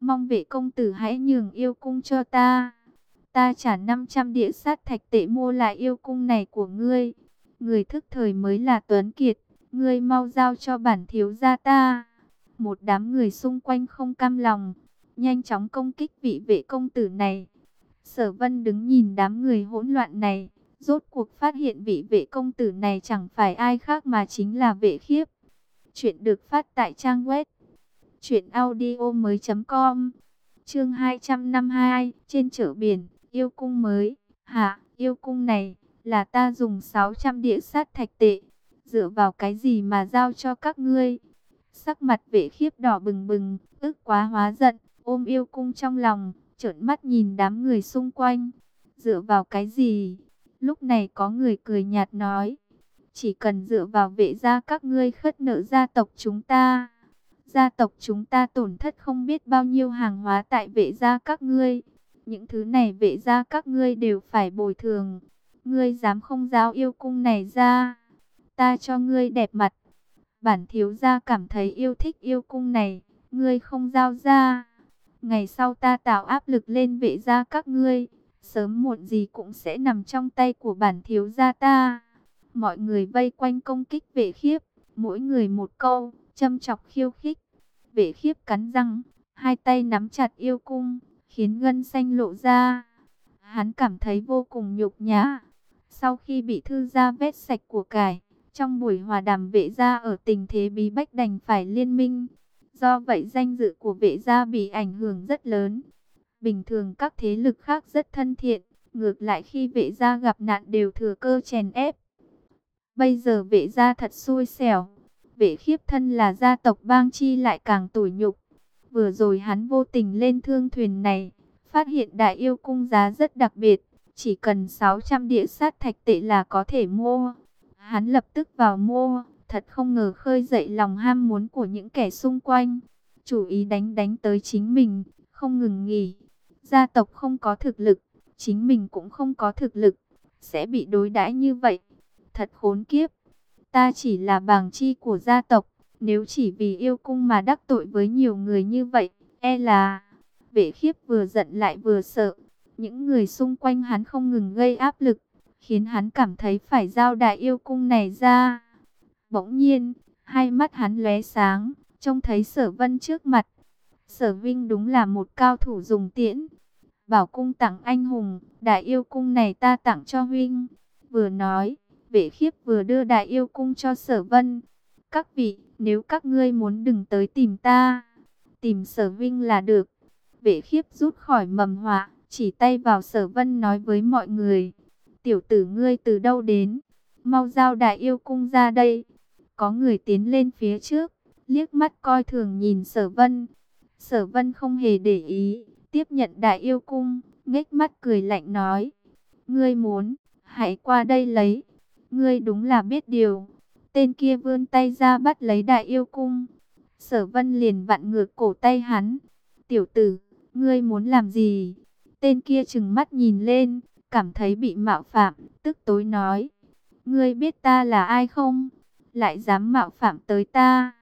Mong vệ công tử hãy nhường yêu cung cho ta. Ta trả 500 địa sát thạch tệ mua lại yêu cung này của ngươi. Người thức thời mới là Tuấn Kiệt. Ngươi mau giao cho bản thiếu gia ta. Một đám người xung quanh không cam lòng. Nhanh chóng công kích vị vệ công tử này. Sở vân đứng nhìn đám người hỗn loạn này. Rốt cuộc phát hiện vị vệ công tử này chẳng phải ai khác mà chính là vệ khiếp. Chuyện được phát tại trang web Chuyện audio mới com. Chương 252 Trên chợ biển, Yêu cung mới. Hả yêu cung này Là ta dùng 600 địa sát thạch tệ, Dựa vào cái gì mà giao cho các ngươi? Sắc mặt vệ khiếp đỏ bừng bừng, ước quá hóa giận, Ôm yêu cung trong lòng, Trợn mắt nhìn đám người xung quanh. Dựa vào cái gì? Lúc này có người cười nhạt nói, Chỉ cần dựa vào vệ gia các ngươi khất nợ gia tộc chúng ta Gia tộc chúng ta tổn thất không biết bao nhiêu hàng hóa tại vệ gia các ngươi. Những thứ này vệ gia các ngươi đều phải bồi thường. Ngươi dám không giao yêu cung này ra. Ta cho ngươi đẹp mặt. Bản thiếu gia cảm thấy yêu thích yêu cung này. Ngươi không giao ra. Ngày sau ta tạo áp lực lên vệ gia các ngươi. Sớm muộn gì cũng sẽ nằm trong tay của bản thiếu gia ta. Mọi người vây quanh công kích vệ khiếp. Mỗi người một câu châm chọc khiêu khích. Vệ khiếp cắn răng, hai tay nắm chặt yêu cung, khiến gân xanh lộ ra. Hắn cảm thấy vô cùng nhục nhã. Sau khi bị thư gia vết sạch của cải, trong buổi hòa đàm vệ gia ở tình thế bí bách đành phải liên minh. Do vậy danh dự của vệ gia bị ảnh hưởng rất lớn. Bình thường các thế lực khác rất thân thiện, ngược lại khi vệ gia gặp nạn đều thừa cơ chèn ép. Bây giờ vệ gia thật xui xẻo, Vệ khiếp thân là gia tộc bang chi lại càng tủi nhục. Vừa rồi hắn vô tình lên thương thuyền này, phát hiện đại yêu cung giá rất đặc biệt, chỉ cần 600 địa sát thạch tệ là có thể mua. Hắn lập tức vào mua, thật không ngờ khơi dậy lòng ham muốn của những kẻ xung quanh. Chủ ý đánh đánh tới chính mình, không ngừng nghỉ. Gia tộc không có thực lực, chính mình cũng không có thực lực, sẽ bị đối đãi như vậy. Thật khốn kiếp. Ta chỉ là bàng chi của gia tộc, nếu chỉ vì yêu cung mà đắc tội với nhiều người như vậy, e là... Vệ khiếp vừa giận lại vừa sợ. Những người xung quanh hắn không ngừng gây áp lực, khiến hắn cảm thấy phải giao đại yêu cung này ra. Bỗng nhiên, hai mắt hắn lóe sáng, trông thấy sở vân trước mặt. Sở Vinh đúng là một cao thủ dùng tiễn. Bảo cung tặng anh hùng, đại yêu cung này ta tặng cho huynh. Vừa nói, Vệ khiếp vừa đưa đại yêu cung cho sở vân. Các vị, nếu các ngươi muốn đừng tới tìm ta, tìm sở vinh là được. Vệ khiếp rút khỏi mầm họa, chỉ tay vào sở vân nói với mọi người. Tiểu tử ngươi từ đâu đến? Mau giao đại yêu cung ra đây. Có người tiến lên phía trước, liếc mắt coi thường nhìn sở vân. Sở vân không hề để ý, tiếp nhận đại yêu cung, nghếch mắt cười lạnh nói. Ngươi muốn, hãy qua đây lấy. Ngươi đúng là biết điều. Tên kia vươn tay ra bắt lấy đại yêu cung. Sở vân liền vặn ngược cổ tay hắn. Tiểu tử, ngươi muốn làm gì? Tên kia chừng mắt nhìn lên, cảm thấy bị mạo phạm, tức tối nói. Ngươi biết ta là ai không? Lại dám mạo phạm tới ta.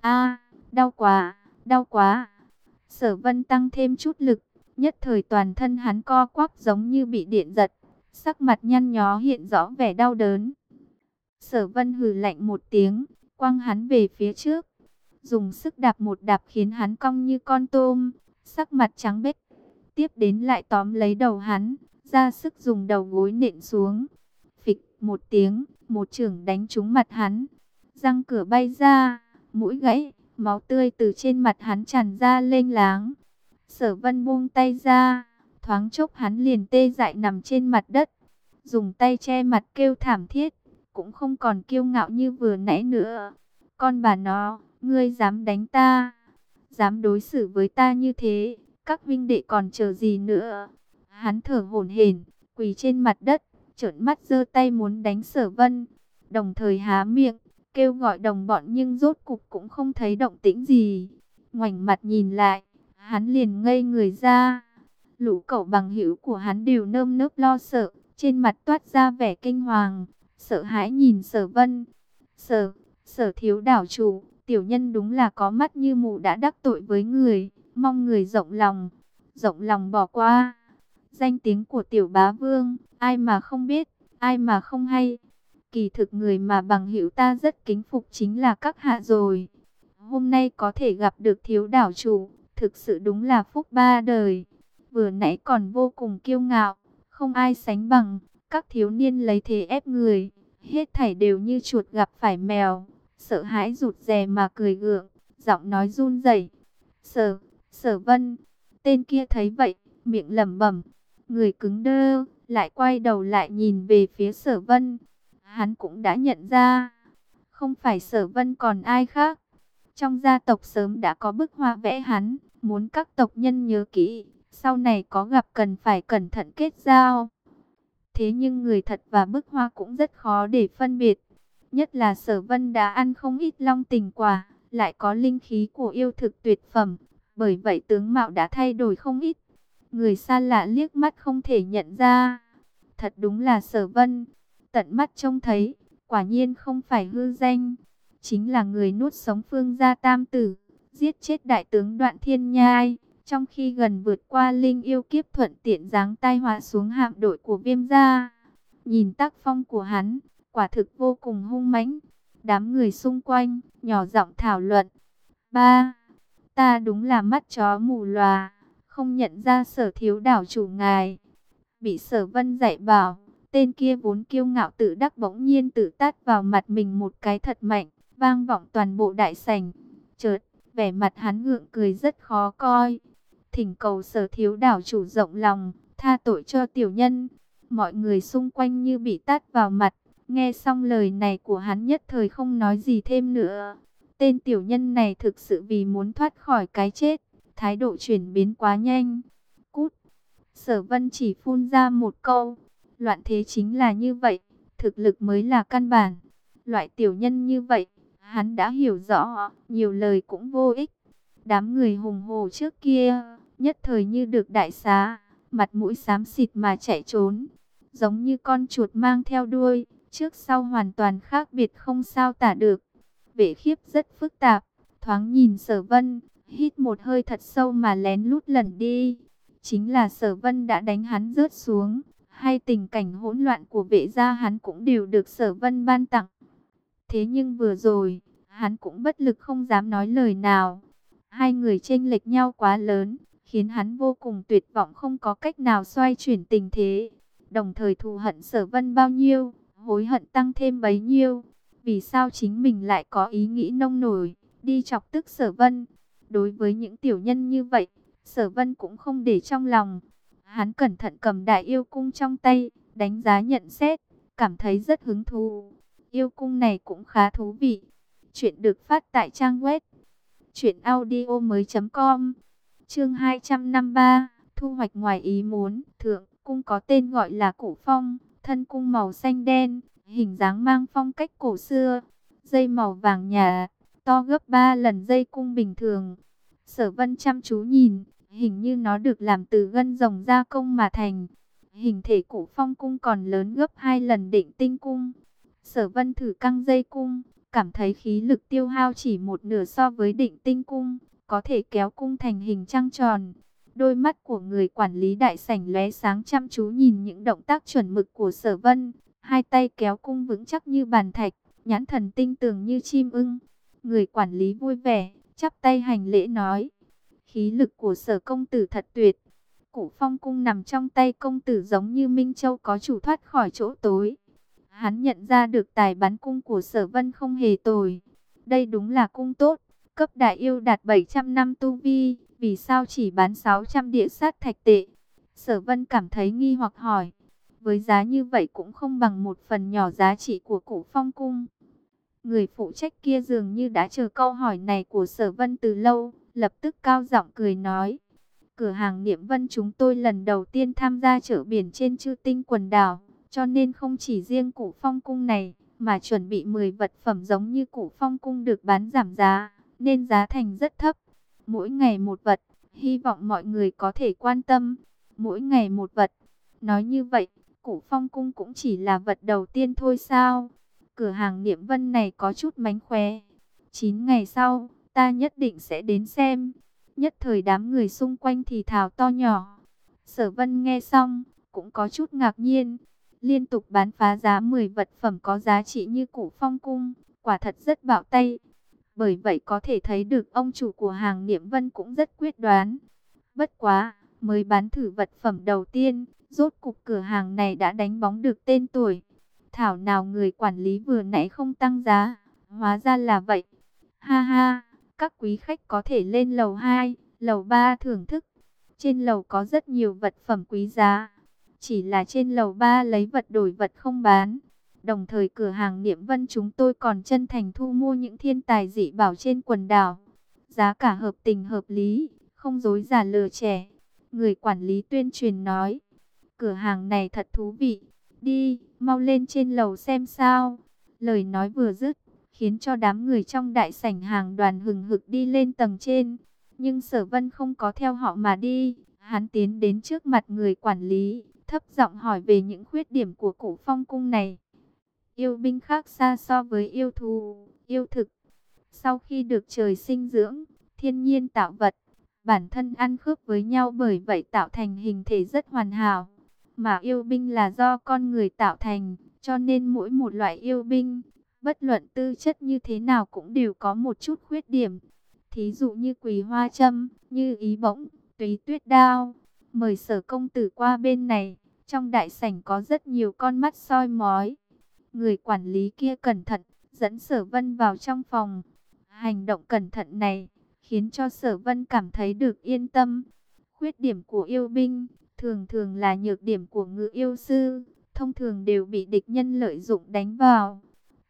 a đau quá, đau quá. Sở vân tăng thêm chút lực, nhất thời toàn thân hắn co quắp giống như bị điện giật sắc mặt nhăn nhó hiện rõ vẻ đau đớn. Sở vân hừ lạnh một tiếng, quăng hắn về phía trước, dùng sức đạp một đạp khiến hắn cong như con tôm, sắc mặt trắng bệch. Tiếp đến lại tóm lấy đầu hắn, ra sức dùng đầu gối nện xuống. Phịch một tiếng, một trưởng đánh trúng mặt hắn, răng cửa bay ra, mũi gãy, máu tươi từ trên mặt hắn tràn ra lênh láng. Sở vân buông tay ra, Thoáng chốc hắn liền tê dại nằm trên mặt đất, dùng tay che mặt kêu thảm thiết, cũng không còn kiêu ngạo như vừa nãy nữa. Con bà nó, ngươi dám đánh ta, dám đối xử với ta như thế, các vinh đệ còn chờ gì nữa. Hắn thở hổn hển, quỳ trên mặt đất, trợn mắt giơ tay muốn đánh sở vân, đồng thời há miệng, kêu gọi đồng bọn nhưng rốt cục cũng không thấy động tĩnh gì. Ngoảnh mặt nhìn lại, hắn liền ngây người ra. Lũ cậu bằng hữu của hắn đều nơm nớp lo sợ, trên mặt toát ra vẻ kinh hoàng, sợ hãi nhìn sở vân. Sở, sở thiếu đảo chủ, tiểu nhân đúng là có mắt như mù đã đắc tội với người, mong người rộng lòng, rộng lòng bỏ qua. Danh tiếng của tiểu bá vương, ai mà không biết, ai mà không hay. Kỳ thực người mà bằng hữu ta rất kính phục chính là các hạ rồi. Hôm nay có thể gặp được thiếu đảo chủ, thực sự đúng là phúc ba đời. Vừa nãy còn vô cùng kiêu ngạo, không ai sánh bằng, các thiếu niên lấy thế ép người, hết thảy đều như chuột gặp phải mèo, sợ hãi rụt rè mà cười gượng, giọng nói run rẩy. Sở, Sở Vân, tên kia thấy vậy, miệng lẩm bẩm, người cứng đơ, lại quay đầu lại nhìn về phía Sở Vân. Hắn cũng đã nhận ra, không phải Sở Vân còn ai khác. Trong gia tộc sớm đã có bức hoa vẽ hắn, muốn các tộc nhân nhớ kỹ, sau này có gặp cần phải cẩn thận kết giao. Thế nhưng người thật và bức hoa cũng rất khó để phân biệt. Nhất là sở vân đã ăn không ít long tình quả, lại có linh khí của yêu thực tuyệt phẩm. Bởi vậy tướng mạo đã thay đổi không ít. Người xa lạ liếc mắt không thể nhận ra. Thật đúng là sở vân. Tận mắt trông thấy, quả nhiên không phải hư danh. Chính là người nuốt sống phương gia tam tử, giết chết đại tướng đoạn thiên nhai. Trong khi gần vượt qua linh yêu kiếp thuận tiện giáng tai họa xuống hạm đội của viêm gia. Nhìn tác phong của hắn, quả thực vô cùng hung mãnh. Đám người xung quanh, nhỏ giọng thảo luận. Ba, ta đúng là mắt chó mù lòa, không nhận ra sở thiếu đảo chủ ngài. Bị sở vân dạy bảo, tên kia vốn kiêu ngạo tự đắc bỗng nhiên tự tát vào mặt mình một cái thật mạnh, vang vọng toàn bộ đại sảnh. Chợt, vẻ mặt hắn ngượng cười rất khó coi thỉnh cầu sở thiếu đảo chủ rộng lòng, tha tội cho tiểu nhân. Mọi người xung quanh như bị tát vào mặt, nghe xong lời này của hắn nhất thời không nói gì thêm nữa. Tên tiểu nhân này thực sự vì muốn thoát khỏi cái chết, thái độ chuyển biến quá nhanh. Cút! Sở vân chỉ phun ra một câu, loạn thế chính là như vậy, thực lực mới là căn bản. Loại tiểu nhân như vậy, hắn đã hiểu rõ, nhiều lời cũng vô ích. Đám người hùng hồ trước kia, nhất thời như được đại xá, mặt mũi xám xịt mà chạy trốn, giống như con chuột mang theo đuôi, trước sau hoàn toàn khác biệt không sao tả được. Vệ khiếp rất phức tạp, thoáng nhìn sở vân, hít một hơi thật sâu mà lén lút lẩn đi. Chính là sở vân đã đánh hắn rớt xuống, hay tình cảnh hỗn loạn của vệ gia hắn cũng đều được sở vân ban tặng. Thế nhưng vừa rồi, hắn cũng bất lực không dám nói lời nào. Hai người chênh lệch nhau quá lớn, khiến hắn vô cùng tuyệt vọng không có cách nào xoay chuyển tình thế. Đồng thời thù hận sở vân bao nhiêu, hối hận tăng thêm bấy nhiêu. Vì sao chính mình lại có ý nghĩ nông nổi, đi chọc tức sở vân. Đối với những tiểu nhân như vậy, sở vân cũng không để trong lòng. Hắn cẩn thận cầm đại yêu cung trong tay, đánh giá nhận xét, cảm thấy rất hứng thú. Yêu cung này cũng khá thú vị. Chuyện được phát tại trang web chuyện audio mới.com Chương 253, thu hoạch ngoài ý muốn, thượng cung có tên gọi là Cổ Phong, thân cung màu xanh đen, hình dáng mang phong cách cổ xưa, dây màu vàng nhà, to gấp 3 lần dây cung bình thường. Sở Vân chăm chú nhìn, hình như nó được làm từ gân rồng gia công mà thành. Hình thể cổ phong cung còn lớn gấp 2 lần định tinh cung. Sở Vân thử căng dây cung, cảm thấy khí lực tiêu hao chỉ một nửa so với định tinh cung, có thể kéo cung thành hình trăng tròn. Đôi mắt của người quản lý đại sảnh lóe sáng chăm chú nhìn những động tác chuẩn mực của sở vân, hai tay kéo cung vững chắc như bàn thạch, nhãn thần tinh tường như chim ưng. Người quản lý vui vẻ, chắp tay hành lễ nói, khí lực của sở công tử thật tuyệt. Cổ phong cung nằm trong tay công tử giống như Minh Châu có chủ thoát khỏi chỗ tối. Hắn nhận ra được tài bắn cung của sở vân không hề tồi. Đây đúng là cung tốt, cấp đại yêu đạt 700 năm tu vi, vì sao chỉ bán 600 địa sát thạch tệ? Sở vân cảm thấy nghi hoặc hỏi, với giá như vậy cũng không bằng một phần nhỏ giá trị của cổ phong cung. Người phụ trách kia dường như đã chờ câu hỏi này của sở vân từ lâu, lập tức cao giọng cười nói. Cửa hàng niệm vân chúng tôi lần đầu tiên tham gia chợ biển trên chư tinh quần đảo, cho nên không chỉ riêng cổ phong cung này, mà chuẩn bị 10 vật phẩm giống như cổ phong cung được bán giảm giá nên giá thành rất thấp. Mỗi ngày một vật, hy vọng mọi người có thể quan tâm. Mỗi ngày một vật. Nói như vậy, Cổ Phong Cung cũng chỉ là vật đầu tiên thôi sao? Cửa hàng niệm vân này có chút mánh khóe. 9 ngày sau, ta nhất định sẽ đến xem. Nhất thời đám người xung quanh thì thào to nhỏ. Sở vân nghe xong, cũng có chút ngạc nhiên. Liên tục bán phá giá 10 vật phẩm có giá trị như cụ phong cung, quả thật rất bạo tay. Bởi vậy có thể thấy được ông chủ của hàng Niệm Vân cũng rất quyết đoán. Bất quá, mới bán thử vật phẩm đầu tiên, rốt cục cửa hàng này đã đánh bóng được tên tuổi. Thảo nào người quản lý vừa nãy không tăng giá, hóa ra là vậy. Ha ha, các quý khách có thể lên lầu 2, lầu 3 thưởng thức. Trên lầu có rất nhiều vật phẩm quý giá. Chỉ là trên lầu 3 lấy vật đổi vật không bán. Đồng thời cửa hàng Niệm Vân chúng tôi còn chân thành thu mua những thiên tài dị bảo trên quần đảo. Giá cả hợp tình hợp lý, không dối giả lừa trẻ. Người quản lý tuyên truyền nói, cửa hàng này thật thú vị. Đi, mau lên trên lầu xem sao. Lời nói vừa dứt, khiến cho đám người trong đại sảnh hàng đoàn hừng hực đi lên tầng trên. Nhưng sở vân không có theo họ mà đi, hắn tiến đến trước mặt người quản lý, thấp giọng hỏi về những khuyết điểm của cổ phong cung này. Yêu binh khác xa so với yêu thù, yêu thực. Sau khi được trời sinh dưỡng, thiên nhiên tạo vật, bản thân ăn khớp với nhau bởi vậy tạo thành hình thể rất hoàn hảo. Mà yêu binh là do con người tạo thành, cho nên mỗi một loại yêu binh, bất luận tư chất như thế nào cũng đều có một chút khuyết điểm. Thí dụ như quỳ hoa châm, như ý bỗng, túy tuyết đao. Mời sở công tử qua bên này, trong đại sảnh có rất nhiều con mắt soi mói. Người quản lý kia cẩn thận, dẫn sở vân vào trong phòng. Hành động cẩn thận này, khiến cho sở vân cảm thấy được yên tâm. Khuyết điểm của yêu binh, thường thường là nhược điểm của ngự yêu sư, thông thường đều bị địch nhân lợi dụng đánh vào.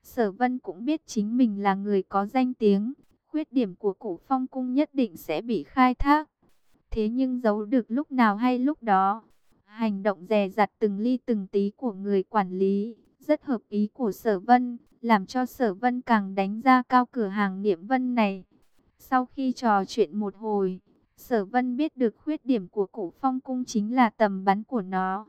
Sở vân cũng biết chính mình là người có danh tiếng, khuyết điểm của cổ phong cung nhất định sẽ bị khai thác. Thế nhưng giấu được lúc nào hay lúc đó, hành động dè dặt từng ly từng tí của người quản lý, rất hợp ý của sở vân, làm cho sở vân càng đánh ra cao cửa hàng niệm vân này. Sau khi trò chuyện một hồi, sở vân biết được khuyết điểm của cổ phong cung chính là tầm bắn của nó.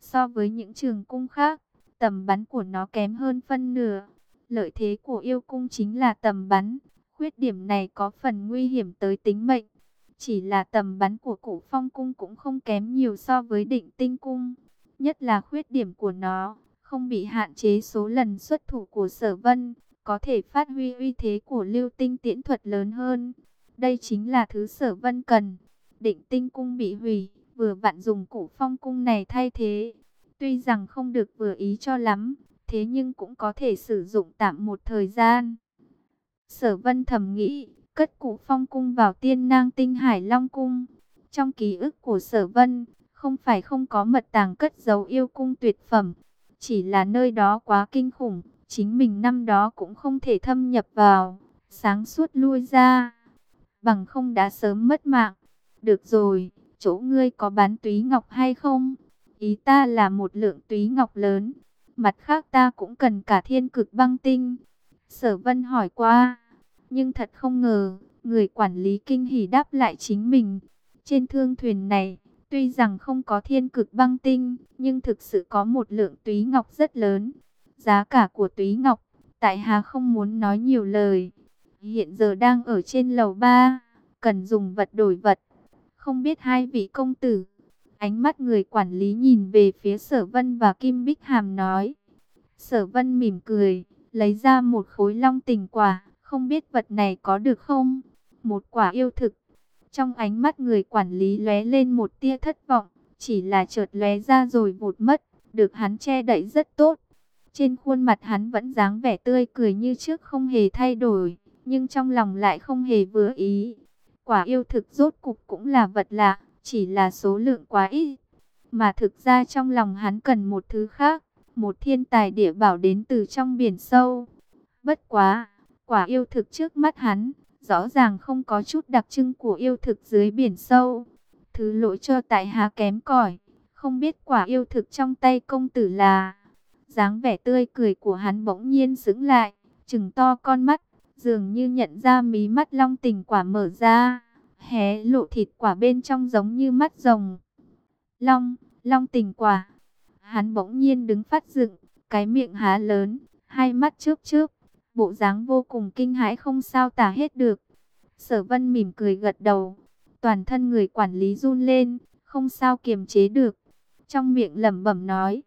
So với những trường cung khác, tầm bắn của nó kém hơn phân nửa. Lợi thế của yêu cung chính là tầm bắn. Khuyết điểm này có phần nguy hiểm tới tính mệnh. Chỉ là tầm bắn của cổ phong cung cũng không kém nhiều so với định tinh cung. Nhất là khuyết điểm của nó, không bị hạn chế số lần xuất thủ của sở vân, có thể phát huy uy thế của lưu tinh tiễn thuật lớn hơn. Đây chính là thứ sở vân cần. Định tinh cung bị hủy, vừa vặn dùng cụ phong cung này thay thế. Tuy rằng không được vừa ý cho lắm, thế nhưng cũng có thể sử dụng tạm một thời gian. Sở vân thầm nghĩ, cất cụ phong cung vào tiên nang tinh hải long cung. Trong ký ức của sở vân, không phải không có mật tàng cất dấu yêu cung tuyệt phẩm, chỉ là nơi đó quá kinh khủng, chính mình năm đó cũng không thể thâm nhập vào, sáng suốt lui ra, bằng không đã sớm mất mạng. Được rồi, chỗ ngươi có bán túy ngọc hay không? Ý ta là một lượng túy ngọc lớn, mặt khác ta cũng cần cả thiên cực băng tinh. Sở vân hỏi qua, nhưng thật không ngờ, người quản lý kinh hỉ đáp lại chính mình. Trên thương thuyền này, tuy rằng không có thiên cực băng tinh, nhưng thực sự có một lượng túy ngọc rất lớn. Giá cả của túy ngọc, tại Hà không muốn nói nhiều lời. Hiện giờ đang ở trên lầu 3, cần dùng vật đổi vật. Không biết hai vị công tử. Ánh mắt người quản lý nhìn về phía sở vân và Kim Bích Hàm nói. Sở vân mỉm cười, lấy ra một khối long tình quả, không biết vật này có được không? Một quả yêu thực. Trong ánh mắt người quản lý lóe lên một tia thất vọng, chỉ là chợt lóe ra rồi vụt mất, được hắn che đậy rất tốt. Trên khuôn mặt hắn vẫn dáng vẻ tươi cười như trước không hề thay đổi, nhưng trong lòng lại không hề vừa ý. Quả yêu thực rốt cục cũng là vật lạ, chỉ là số lượng quá ít. Mà thực ra trong lòng hắn cần một thứ khác, một thiên tài địa bảo đến từ trong biển sâu. Bất quá, quả yêu thực trước mắt hắn, rõ ràng không có chút đặc trưng của yêu thực dưới biển sâu. Thứ lỗi cho tại hạ kém cỏi, không biết quả yêu thực trong tay công tử là dáng vẻ tươi cười của hắn bỗng nhiên sững lại, chừng to con mắt, dường như nhận ra mí mắt long tình quả mở ra, hé lộ thịt quả bên trong giống như mắt rồng. Long, long tình quả. Hắn bỗng nhiên đứng phát dựng, cái miệng há lớn, hai mắt chớp chớp, bộ dáng vô cùng kinh hãi không sao tả hết được. Sở Vân mỉm cười gật đầu, toàn thân người quản lý run lên, không sao kiềm chế được. Trong miệng lẩm bẩm nói,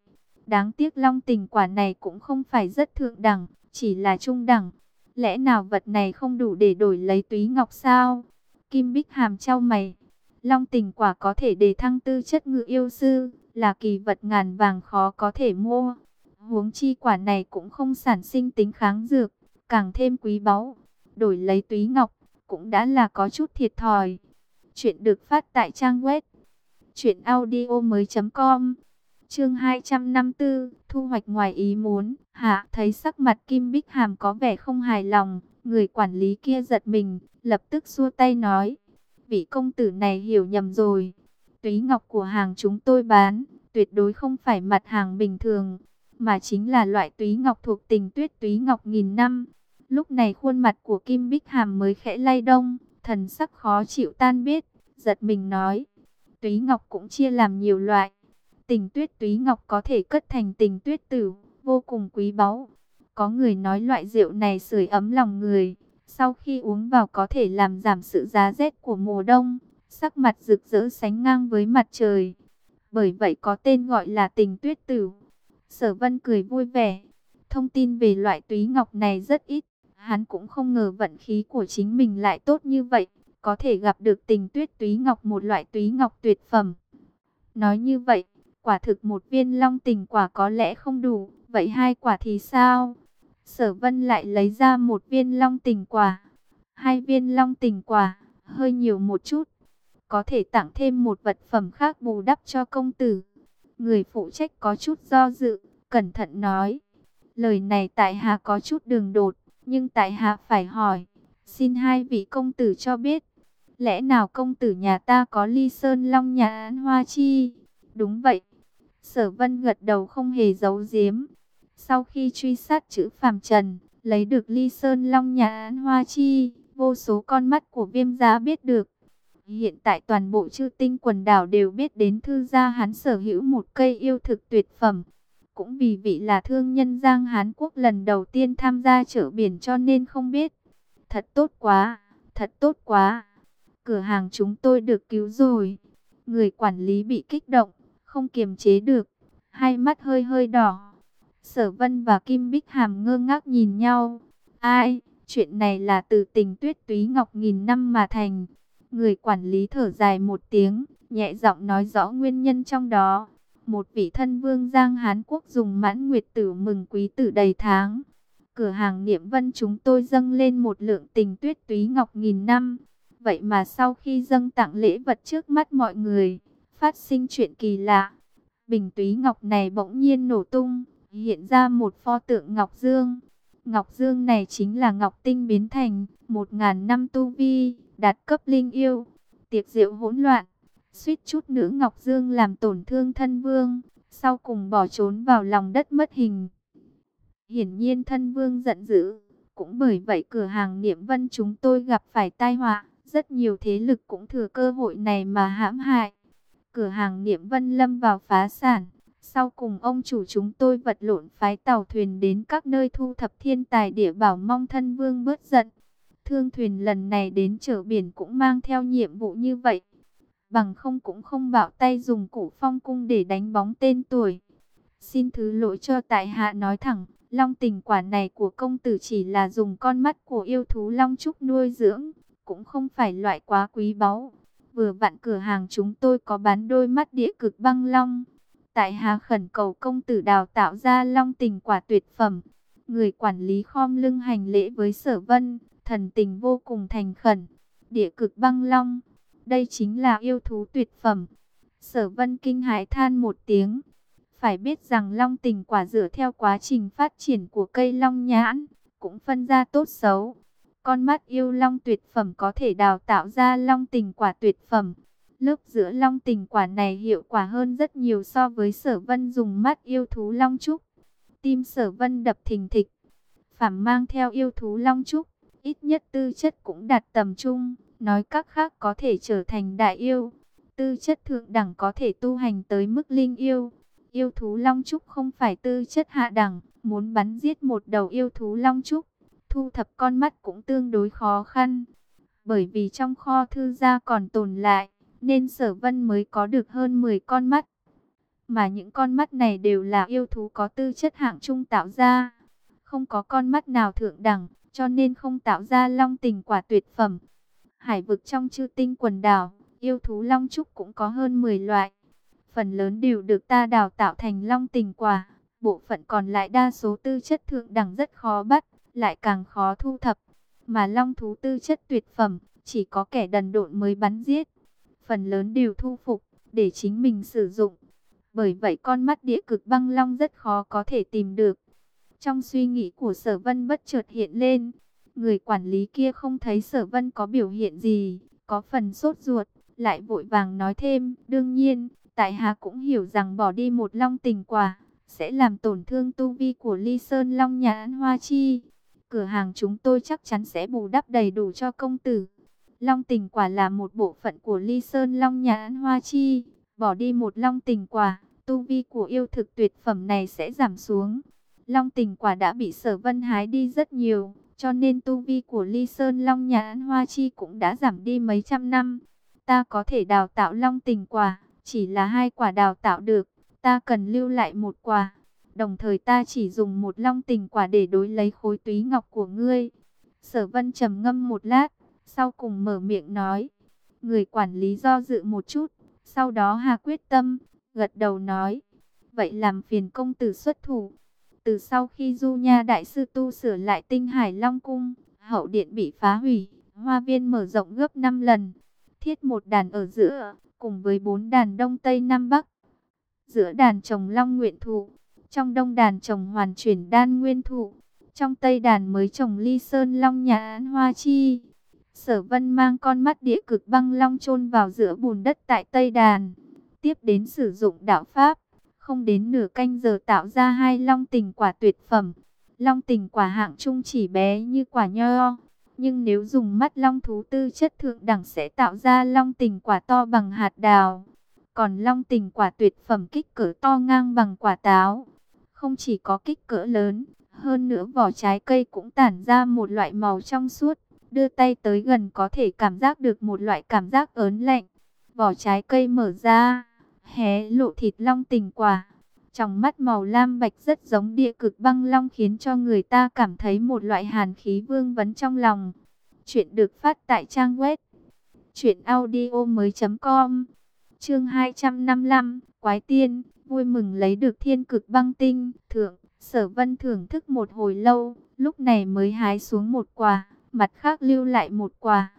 đáng tiếc long tình quả này cũng không phải rất thượng đẳng, chỉ là trung đẳng. Lẽ nào vật này không đủ để đổi lấy túy ngọc sao? Kim Bích Hàm trao mày. Long tình quả có thể để thăng tư chất ngự yêu sư, là kỳ vật ngàn vàng khó có thể mua. Huống chi quả này cũng không sản sinh tính kháng dược, càng thêm quý báu. Đổi lấy túy ngọc, cũng đã là có chút thiệt thòi. Chuyện được phát tại trang web truyện audio mới com Chương 254, thu hoạch ngoài ý muốn. Hạ thấy sắc mặt Kim Bích Hàm có vẻ không hài lòng, người quản lý kia giật mình, lập tức xua tay nói: "Vị công tử này hiểu nhầm rồi. Túy ngọc của hàng chúng tôi bán, tuyệt đối không phải mặt hàng bình thường, mà chính là loại túy ngọc thuộc tình tuyết túy ngọc nghìn năm." Lúc này khuôn mặt của Kim Bích Hàm mới khẽ lay đông, thần sắc khó chịu tan biết, giật mình nói. Túy ngọc cũng chia làm nhiều loại. Tình tuyết túy ngọc có thể cất thành tình tuyết tử, vô cùng quý báu. Có người nói loại rượu này sưởi ấm lòng người, sau khi uống vào có thể làm giảm sự giá rét của mùa đông, sắc mặt rực rỡ sánh ngang với mặt trời. Bởi vậy có tên gọi là tình tuyết tử. Sở vân cười vui vẻ. Thông tin về loại túy ngọc này rất ít. Hắn cũng không ngờ vận khí của chính mình lại tốt như vậy, có thể gặp được tình tuyết túy ngọc một loại túy ngọc tuyệt phẩm. Nói như vậy, quả thực một viên long tình quả có lẽ không đủ, vậy hai quả thì sao? Sở vân lại lấy ra một viên long tình quả, hai viên long tình quả, hơi nhiều một chút. Có thể tặng thêm một vật phẩm khác bù đắp cho công tử. Người phụ trách có chút do dự, cẩn thận nói. Lời này tại hạ có chút đường đột, nhưng tại hạ phải hỏi, xin hai vị công tử cho biết, lẽ nào công tử nhà ta có ly sơn long nhà án hoa chi? Đúng vậy. Sở vân gật đầu không hề giấu giếm. Sau khi truy sát chữ phàm trần, lấy được ly sơn long nhà án hoa chi, vô số con mắt của viêm gia biết được. Hiện tại toàn bộ chư tinh quần đảo đều biết đến thư gia hắn sở hữu một cây yêu thực tuyệt phẩm. Cũng vì vị là thương nhân Giang Hán Quốc lần đầu tiên tham gia chợ biển cho nên không biết. Thật tốt quá, thật tốt quá. Cửa hàng chúng tôi được cứu rồi. Người quản lý bị kích động, không kiềm chế được. Hai mắt hơi hơi đỏ. Sở Vân và Kim Bích Hàm ngơ ngác nhìn nhau. Ai, chuyện này là từ tình tuyết túy ngọc nghìn năm mà thành. Người quản lý thở dài một tiếng, nhẹ giọng nói rõ nguyên nhân trong đó một vị thân vương Giang Hán Quốc dùng mãn nguyệt tử mừng quý tử đầy tháng. Cửa hàng niệm vân chúng tôi dâng lên một lượng tình tuyết túy ngọc nghìn năm. Vậy mà sau khi dâng tặng lễ vật trước mắt mọi người, phát sinh chuyện kỳ lạ. Bình túy ngọc này bỗng nhiên nổ tung, hiện ra một pho tượng Ngọc Dương. Ngọc Dương này chính là Ngọc Tinh biến thành, một ngàn năm tu vi, đạt cấp linh yêu. Tiệc rượu hỗn loạn, suýt chút nữa Ngọc Dương làm tổn thương thân vương, sau cùng bỏ trốn vào lòng đất mất hình. Hiển nhiên thân vương giận dữ, cũng bởi vậy cửa hàng niệm vân chúng tôi gặp phải tai họa, rất nhiều thế lực cũng thừa cơ hội này mà hãm hại. Cửa hàng niệm vân lâm vào phá sản, sau cùng ông chủ chúng tôi vật lộn phái tàu thuyền đến các nơi thu thập thiên tài địa bảo mong thân vương bớt giận. Thương thuyền lần này đến chợ biển cũng mang theo nhiệm vụ như vậy bằng không cũng không bảo tay dùng củ phong cung để đánh bóng tên tuổi. Xin thứ lỗi cho tại hạ nói thẳng, long tình quả này của công tử chỉ là dùng con mắt của yêu thú long trúc nuôi dưỡng, cũng không phải loại quá quý báu. Vừa vặn cửa hàng chúng tôi có bán đôi mắt địa cực băng long. Tại hạ khẩn cầu công tử đào tạo ra long tình quả tuyệt phẩm. Người quản lý khom lưng hành lễ với sở vân, thần tình vô cùng thành khẩn. Địa cực băng long đây chính là yêu thú tuyệt phẩm. Sở vân kinh hãi than một tiếng. Phải biết rằng long tình quả dựa theo quá trình phát triển của cây long nhãn, cũng phân ra tốt xấu. Con mắt yêu long tuyệt phẩm có thể đào tạo ra long tình quả tuyệt phẩm. Lớp giữa long tình quả này hiệu quả hơn rất nhiều so với sở vân dùng mắt yêu thú long trúc. Tim sở vân đập thình thịch. Phạm mang theo yêu thú long trúc, ít nhất tư chất cũng đạt tầm trung. Nói các khác có thể trở thành đại yêu. Tư chất thượng đẳng có thể tu hành tới mức linh yêu. Yêu thú long trúc không phải tư chất hạ đẳng. Muốn bắn giết một đầu yêu thú long trúc. Thu thập con mắt cũng tương đối khó khăn. Bởi vì trong kho thư gia còn tồn lại, nên sở vân mới có được hơn 10 con mắt. Mà những con mắt này đều là yêu thú có tư chất hạng trung tạo ra. Không có con mắt nào thượng đẳng, cho nên không tạo ra long tình quả tuyệt phẩm. Hải vực trong chư tinh quần đảo, yêu thú long trúc cũng có hơn 10 loại. Phần lớn đều được ta đào tạo thành long tình quả. Bộ phận còn lại đa số tư chất thượng đẳng rất khó bắt, lại càng khó thu thập. Mà long thú tư chất tuyệt phẩm, chỉ có kẻ đần độn mới bắn giết. Phần lớn đều thu phục, để chính mình sử dụng. Bởi vậy con mắt địa cực băng long rất khó có thể tìm được. Trong suy nghĩ của sở vân bất chợt hiện lên, người quản lý kia không thấy sở vân có biểu hiện gì, có phần sốt ruột, lại vội vàng nói thêm, đương nhiên, tại hạ cũng hiểu rằng bỏ đi một long tình quả, sẽ làm tổn thương tu vi của ly sơn long nhà án hoa chi. Cửa hàng chúng tôi chắc chắn sẽ bù đắp đầy đủ cho công tử. Long tình quả là một bộ phận của ly sơn long nhà án hoa chi, bỏ đi một long tình quả, tu vi của yêu thực tuyệt phẩm này sẽ giảm xuống. Long tình quả đã bị sở vân hái đi rất nhiều, cho nên tu vi của ly sơn long nhãn hoa chi cũng đã giảm đi mấy trăm năm. Ta có thể đào tạo long tình quả, chỉ là hai quả đào tạo được, ta cần lưu lại một quả. Đồng thời ta chỉ dùng một long tình quả để đối lấy khối túy ngọc của ngươi. Sở vân trầm ngâm một lát, sau cùng mở miệng nói. Người quản lý do dự một chút, sau đó hà quyết tâm, gật đầu nói. Vậy làm phiền công tử xuất thủ. Từ sau khi Du Nha Đại Sư tu sửa lại tinh hải Long Cung, hậu điện bị phá hủy, hoa viên mở rộng gấp 5 lần. Thiết một đàn ở giữa, cùng với bốn đàn Đông Tây Nam Bắc. Giữa đàn trồng Long Nguyện Thụ, trong đông đàn trồng Hoàn Chuyển Đan Nguyên Thụ, trong tây đàn mới trồng Ly Sơn Long Nhà Án Hoa Chi. Sở Vân mang con mắt địa cực băng long chôn vào giữa bùn đất tại Tây Đàn, tiếp đến sử dụng đạo pháp, không đến nửa canh giờ tạo ra hai long tình quả tuyệt phẩm. Long tình quả hạng trung chỉ bé như quả nho, nhưng nếu dùng mắt long thú tư chất thượng đẳng sẽ tạo ra long tình quả to bằng hạt đào. Còn long tình quả tuyệt phẩm kích cỡ to ngang bằng quả táo. Không chỉ có kích cỡ lớn, hơn nữa vỏ trái cây cũng tản ra một loại màu trong suốt. Đưa tay tới gần có thể cảm giác được một loại cảm giác ớn lạnh. Vỏ trái cây mở ra, hé lộ thịt long tình quả. Trong mắt màu lam bạch rất giống địa cực băng long khiến cho người ta cảm thấy một loại hàn khí vương vấn trong lòng. Chuyện được phát tại trang web truyệnaudiomoi.com. Chương 255, Quái tiên, vui mừng lấy được thiên cực băng tinh, thượng, Sở Vân thưởng thức một hồi lâu, lúc này mới hái xuống một quả, mặt khác lưu lại một quả.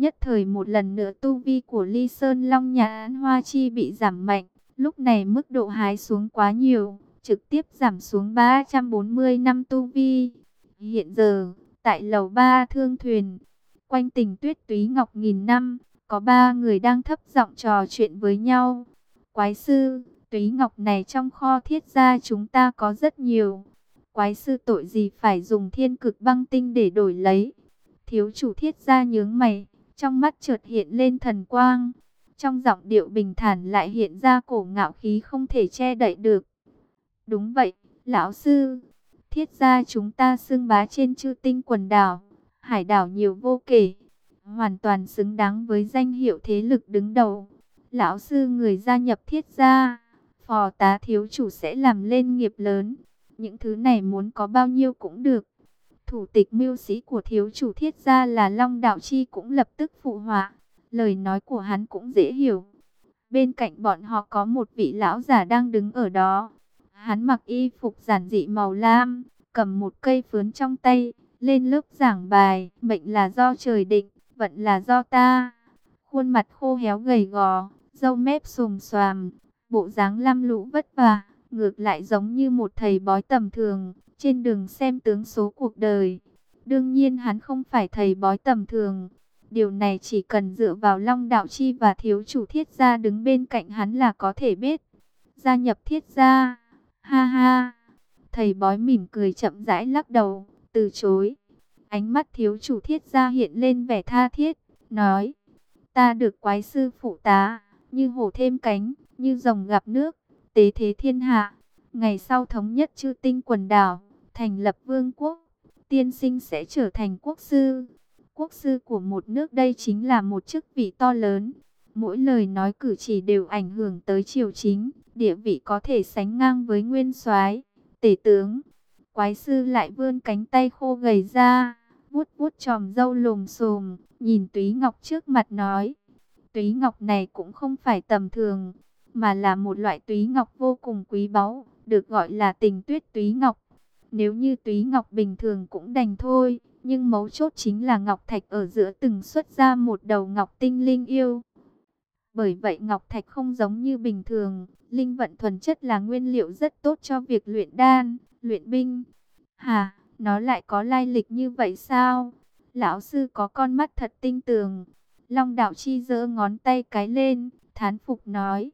Nhất thời một lần nữa tu vi của Ly Sơn Long nhà án Hoa Chi bị giảm mạnh, lúc này mức độ hái xuống quá nhiều, trực tiếp giảm xuống 340 năm tu vi. Hiện giờ, tại lầu ba thương thuyền, quanh tình tuyết túy ngọc nghìn năm, có ba người đang thấp giọng trò chuyện với nhau. Quái sư, túy ngọc này trong kho thiết gia chúng ta có rất nhiều. Quái sư tội gì phải dùng thiên cực băng tinh để đổi lấy. Thiếu chủ thiết gia nhướng mày, trong mắt chợt hiện lên thần quang. Trong giọng điệu bình thản lại hiện ra cổ ngạo khí không thể che đậy được. Đúng vậy, lão sư. Thiết gia chúng ta xưng bá trên chư tinh quần đảo. Hải đảo nhiều vô kể. Hoàn toàn xứng đáng với danh hiệu thế lực đứng đầu. Lão sư người gia nhập thiết gia. Phò tá thiếu chủ sẽ làm lên nghiệp lớn. Những thứ này muốn có bao nhiêu cũng được. Thủ tịch mưu sĩ của thiếu chủ thiết gia là Long Đạo Chi cũng lập tức phụ họa. Lời nói của hắn cũng dễ hiểu. Bên cạnh bọn họ có một vị lão già đang đứng ở đó. Hắn mặc y phục giản dị màu lam, cầm một cây phướn trong tay, lên lớp giảng bài. Mệnh là do trời định, vận là do ta. Khuôn mặt khô héo gầy gò, râu mép xồm xoàm, bộ dáng lam lũ vất vả, ngược lại giống như một thầy bói tầm thường, trên đường xem tướng số cuộc đời. Đương nhiên hắn không phải thầy bói tầm thường. Điều này chỉ cần dựa vào Long Đạo Chi và thiếu chủ thiết gia đứng bên cạnh hắn là có thể biết. Gia nhập thiết gia. Ha ha. Thầy bói mỉm cười chậm rãi lắc đầu, từ chối. Ánh mắt thiếu chủ thiết gia hiện lên vẻ tha thiết, nói. Ta được quái sư phụ tá, như hổ thêm cánh, như rồng gặp nước, tế thế thiên hạ. Ngày sau thống nhất chư tinh quần đảo thành lập vương quốc, tiên sinh sẽ trở thành quốc sư. quốc sư của một nước đây chính là một chức vị to lớn. Mỗi lời nói cử chỉ đều ảnh hưởng tới triều chính, địa vị có thể sánh ngang với nguyên soái, tể tướng. Quái sư lại vươn cánh tay khô gầy ra, vuốt vuốt tròm râu lùm xùm, nhìn Túy Ngọc trước mặt nói. Túy Ngọc này cũng không phải tầm thường, mà là một loại Túy Ngọc vô cùng quý báu, được gọi là tình tuyết Túy Ngọc. Nếu như Túy Ngọc bình thường cũng đành thôi, nhưng mấu chốt chính là Ngọc Thạch ở giữa từng xuất ra một đầu Ngọc Tinh Linh yêu. Bởi vậy Ngọc Thạch không giống như bình thường, linh vận thuần chất là nguyên liệu rất tốt cho việc luyện đan, luyện binh. Hà, nó lại có lai lịch như vậy sao? Lão sư có con mắt thật tinh tường. Long đạo chi giơ ngón tay cái lên, thán phục nói.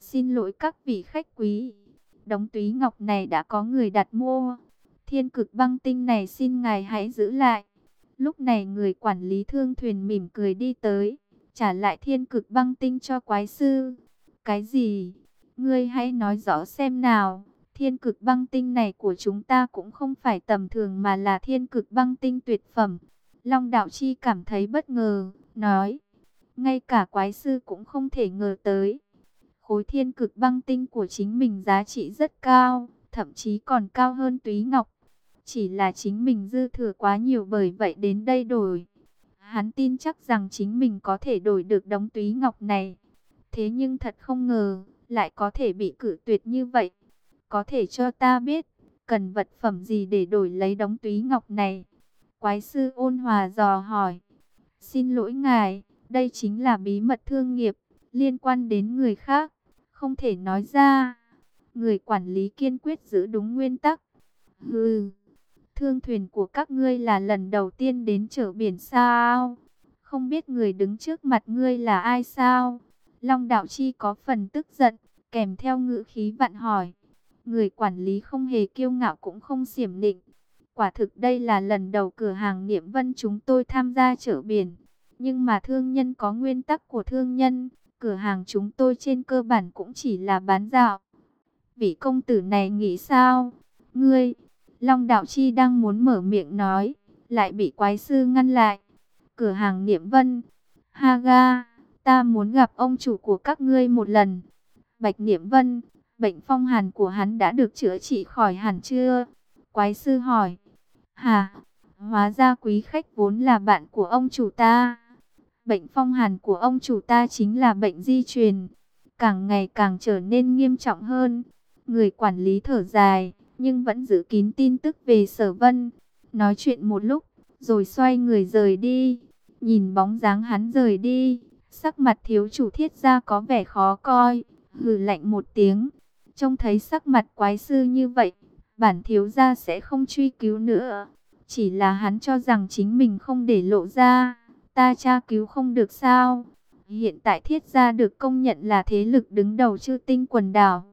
Xin lỗi các vị khách quý. Đống túy ngọc này đã có người đặt mua. Thiên cực băng tinh này xin ngài hãy giữ lại. Lúc này người quản lý thương thuyền mỉm cười đi tới. Trả lại thiên cực băng tinh cho quái sư. Cái gì? Ngươi hãy nói rõ xem nào. Thiên cực băng tinh này của chúng ta cũng không phải tầm thường mà là thiên cực băng tinh tuyệt phẩm. Long đạo chi cảm thấy bất ngờ, nói. Ngay cả quái sư cũng không thể ngờ tới. Khối thiên cực băng tinh của chính mình giá trị rất cao, thậm chí còn cao hơn túy ngọc. Chỉ là chính mình dư thừa quá nhiều bởi vậy đến đây đổi. Hắn tin chắc rằng chính mình có thể đổi được đống túy ngọc này. Thế nhưng thật không ngờ, lại có thể bị cử tuyệt như vậy. Có thể cho ta biết, cần vật phẩm gì để đổi lấy đống túy ngọc này? Quái sư ôn hòa dò hỏi. Xin lỗi ngài, đây chính là bí mật thương nghiệp, liên quan đến người khác, không thể nói ra. Người quản lý kiên quyết giữ đúng nguyên tắc. Hừ, thương thuyền của các ngươi là lần đầu tiên đến chợ biển sao? Không biết người đứng trước mặt ngươi là ai sao? Long đạo chi có phần tức giận, kèm theo ngữ khí vặn hỏi. Người quản lý không hề kiêu ngạo cũng không xiểm nịnh. Quả thực đây là lần đầu cửa hàng niệm vân chúng tôi tham gia chợ biển. Nhưng mà thương nhân có nguyên tắc của thương nhân, cửa hàng chúng tôi trên cơ bản cũng chỉ là bán dạo. Vị công tử này nghĩ sao? Ngươi, Long Đạo Chi đang muốn mở miệng nói, lại bị quái sư ngăn lại. Cửa hàng niệm vân, Haga, ta muốn gặp ông chủ của các ngươi một lần. Bạch Niệm Vân, bệnh phong hàn của hắn đã được chữa trị khỏi hẳn chưa? Quái sư hỏi. Hà, hóa ra quý khách vốn là bạn của ông chủ ta. Bệnh phong hàn của ông chủ ta chính là bệnh di truyền, càng ngày càng trở nên nghiêm trọng hơn. Người quản lý thở dài, nhưng vẫn giữ kín tin tức về sở vân. Nói chuyện một lúc, rồi xoay người rời đi. Nhìn bóng dáng hắn rời đi, sắc mặt thiếu chủ thiết ra có vẻ khó coi, hừ lạnh một tiếng. Trông thấy sắc mặt quái sư như vậy, bản thiếu gia sẽ không truy cứu nữa. Chỉ là hắn cho rằng chính mình không để lộ ra, ta tra cứu không được sao. Hiện tại thiết gia được công nhận là thế lực đứng đầu chư tinh quần đảo.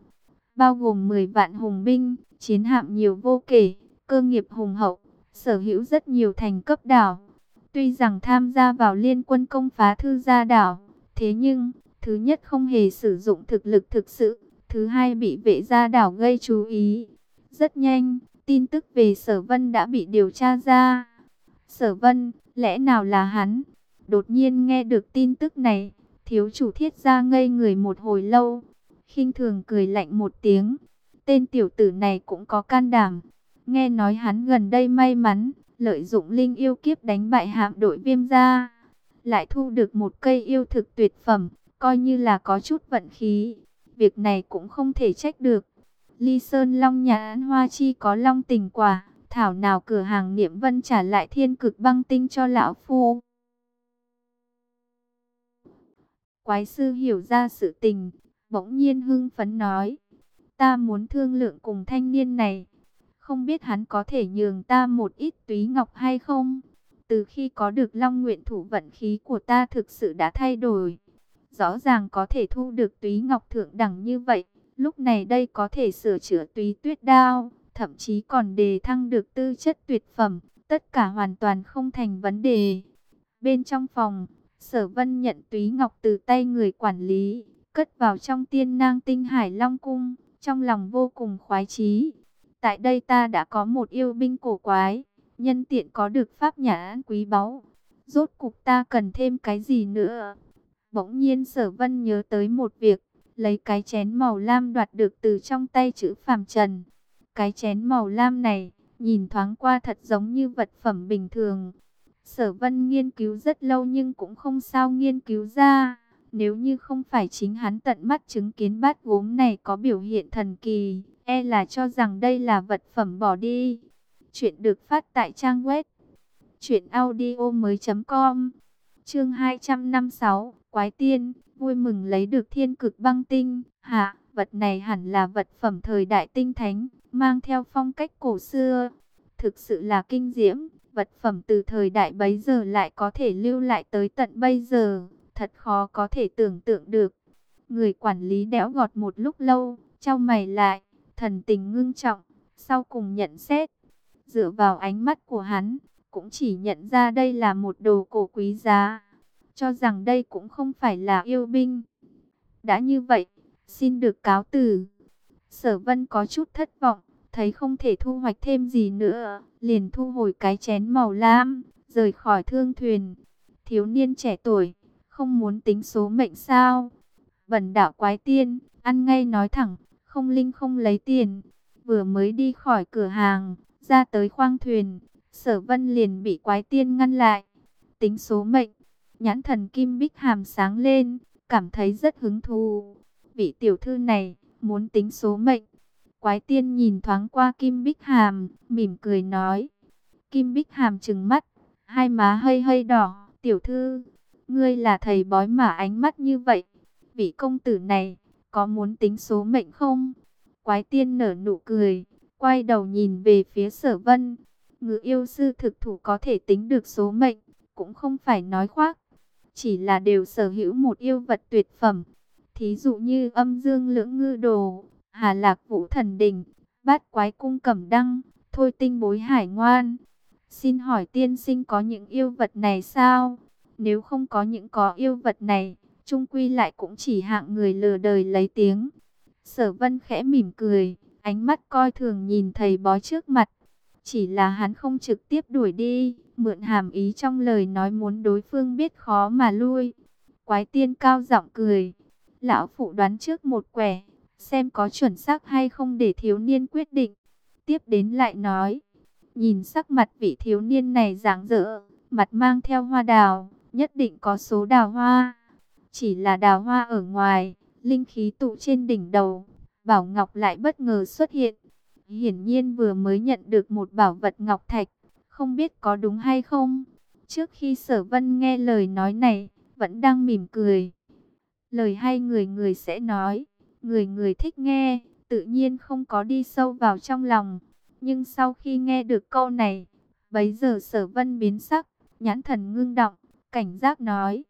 Bao gồm 10 vạn hùng binh, chiến hạm nhiều vô kể, cơ nghiệp hùng hậu, sở hữu rất nhiều thành cấp đảo. Tuy rằng tham gia vào liên quân công phá thư gia đảo, thế nhưng, thứ nhất không hề sử dụng thực lực thực sự, thứ hai bị vệ gia đảo gây chú ý. Rất nhanh, tin tức về Sở Vân đã bị điều tra ra. Sở Vân, lẽ nào là hắn? Đột nhiên nghe được tin tức này, thiếu chủ thiết gia ngây người một hồi lâu. khinh thường cười lạnh một tiếng. Tên tiểu tử này cũng có can đảm. Nghe nói hắn gần đây may mắn, lợi dụng linh yêu kiếp đánh bại hạm đội viêm gia. Lại thu được một cây yêu thực tuyệt phẩm, coi như là có chút vận khí. Việc này cũng không thể trách được. Ly Sơn Long nhà án Hoa Chi có long tình quả, thảo nào cửa hàng niệm vân trả lại thiên cực băng tinh cho lão phu. Quái sư hiểu ra sự tình, bỗng nhiên hưng phấn nói, ta muốn thương lượng cùng thanh niên này, không biết hắn có thể nhường ta một ít túy ngọc hay không? Từ khi có được long nguyện thủ vận khí của ta thực sự đã thay đổi, rõ ràng có thể thu được túy ngọc thượng đẳng như vậy. Lúc này đây có thể sửa chữa túy tuyết đao, thậm chí còn đề thăng được tư chất tuyệt phẩm, tất cả hoàn toàn không thành vấn đề. Bên trong phòng, sở vân nhận túy ngọc từ tay người quản lý, cất vào trong tiên nang tinh hải long cung, trong lòng vô cùng khoái chí. Tại đây ta đã có một yêu binh cổ quái, nhân tiện có được pháp nhãn quý báu. Rốt cục ta cần thêm cái gì nữa? Bỗng nhiên sở vân nhớ tới một việc, lấy cái chén màu lam đoạt được từ trong tay chữ phàm trần. Cái chén màu lam này, nhìn thoáng qua thật giống như vật phẩm bình thường. Sở vân nghiên cứu rất lâu nhưng cũng không sao nghiên cứu ra. Nếu như không phải chính hắn tận mắt chứng kiến bát gốm này có biểu hiện thần kỳ, e là cho rằng đây là vật phẩm bỏ đi. Chuyện được phát tại trang web truyệnaudiomoi.com. Chương 256, Quái tiên, vui mừng lấy được thiên cực băng tinh. Hạ, vật này hẳn là vật phẩm thời đại tinh thánh, mang theo phong cách cổ xưa. Thực sự là kinh diễm, vật phẩm từ thời đại bấy giờ lại có thể lưu lại tới tận bây giờ, thật khó có thể tưởng tượng được. Người quản lý đẽo gọt một lúc lâu, trao mày lại, thần tình ngưng trọng, sau cùng nhận xét. Dựa vào ánh mắt của hắn, cũng chỉ nhận ra đây là một đồ cổ quý giá, cho rằng đây cũng không phải là yêu binh. Đã như vậy, xin được cáo từ. Sở vân có chút thất vọng, thấy không thể thu hoạch thêm gì nữa, liền thu hồi cái chén màu lam, rời khỏi thương thuyền. Thiếu niên trẻ tuổi, không muốn tính số mệnh sao? bẩn đạo quái tiên, ăn ngay nói thẳng, không linh không lấy tiền. Vừa mới đi khỏi cửa hàng, ra tới khoang thuyền, sở vân liền bị quái tiên ngăn lại. Tính số mệnh, nhãn thần kim bích hàm sáng lên, cảm thấy rất hứng thú. Vị tiểu thư này, muốn tính số mệnh. Quái tiên nhìn thoáng qua kim bích hàm, mỉm cười nói. Kim bích hàm trừng mắt, hai má hơi hơi đỏ, tiểu thư, ngươi là thầy bói mà ánh mắt như vậy. Vị công tử này, có muốn tính số mệnh không? Quái tiên nở nụ cười, quay đầu nhìn về phía sở vân. Ngự yêu sư thực thủ có thể tính được số mệnh, cũng không phải nói khoác. Chỉ là đều sở hữu một yêu vật tuyệt phẩm. Thí dụ như âm dương lưỡng ngư đồ, hà lạc vũ thần đình, bát quái cung cẩm đăng, thôi tinh bối hải ngoan. Xin hỏi tiên sinh có những yêu vật này sao? Nếu không có những có yêu vật này, trung quy lại cũng chỉ hạng người lừa đời lấy tiếng. Sở vân khẽ mỉm cười, ánh mắt coi thường nhìn thầy bói trước mặt. Chỉ là hắn không trực tiếp đuổi đi, mượn hàm ý trong lời nói muốn đối phương biết khó mà lui. Quái tiên cao giọng cười, lão phụ đoán trước một quẻ, xem có chuẩn xác hay không để thiếu niên quyết định. Tiếp đến lại nói, nhìn sắc mặt vị thiếu niên này dáng dỡ, mặt mang theo hoa đào, nhất định có số đào hoa. Chỉ là đào hoa ở ngoài, linh khí tụ trên đỉnh đầu, Bảo Ngọc lại bất ngờ xuất hiện. Hiển nhiên vừa mới nhận được một bảo vật Ngọc Thạch, không biết có đúng hay không. Trước khi sở vân nghe lời nói này, vẫn đang mỉm cười. Lời hay người người sẽ nói, người người thích nghe, tự nhiên không có đi sâu vào trong lòng. Nhưng sau khi nghe được câu này, bấy giờ sở vân biến sắc, nhãn thần ngưng động, cảnh giác nói.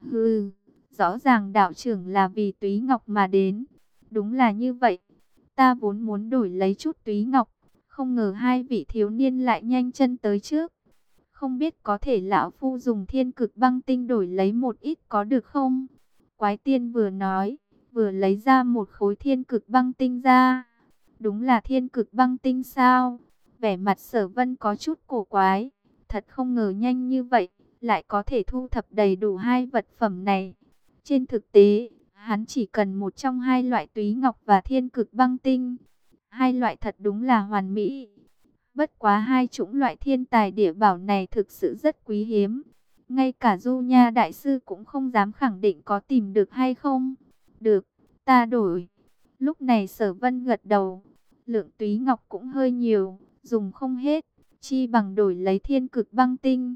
Hừ, rõ ràng đạo trưởng là vì túy ngọc mà đến. Đúng là như vậy. Ta vốn muốn đổi lấy chút túy ngọc. Không ngờ hai vị thiếu niên lại nhanh chân tới trước. Không biết có thể lão phu dùng thiên cực băng tinh đổi lấy một ít có được không? Quái tiên vừa nói, vừa lấy ra một khối thiên cực băng tinh ra. Đúng là thiên cực băng tinh sao? Vẻ mặt sở vân có chút cổ quái. Thật không ngờ nhanh như vậy, lại có thể thu thập đầy đủ hai vật phẩm này. Trên thực tế, Hắn chỉ cần một trong hai loại túy ngọc và thiên cực băng tinh. Hai loại thật đúng là hoàn mỹ. Bất quá hai chủng loại thiên tài địa bảo này thực sự rất quý hiếm. Ngay cả Du Nha Đại Sư cũng không dám khẳng định có tìm được hay không. Được, ta đổi. Lúc này sở vân gật đầu. Lượng túy ngọc cũng hơi nhiều, dùng không hết. Chi bằng đổi lấy thiên cực băng tinh.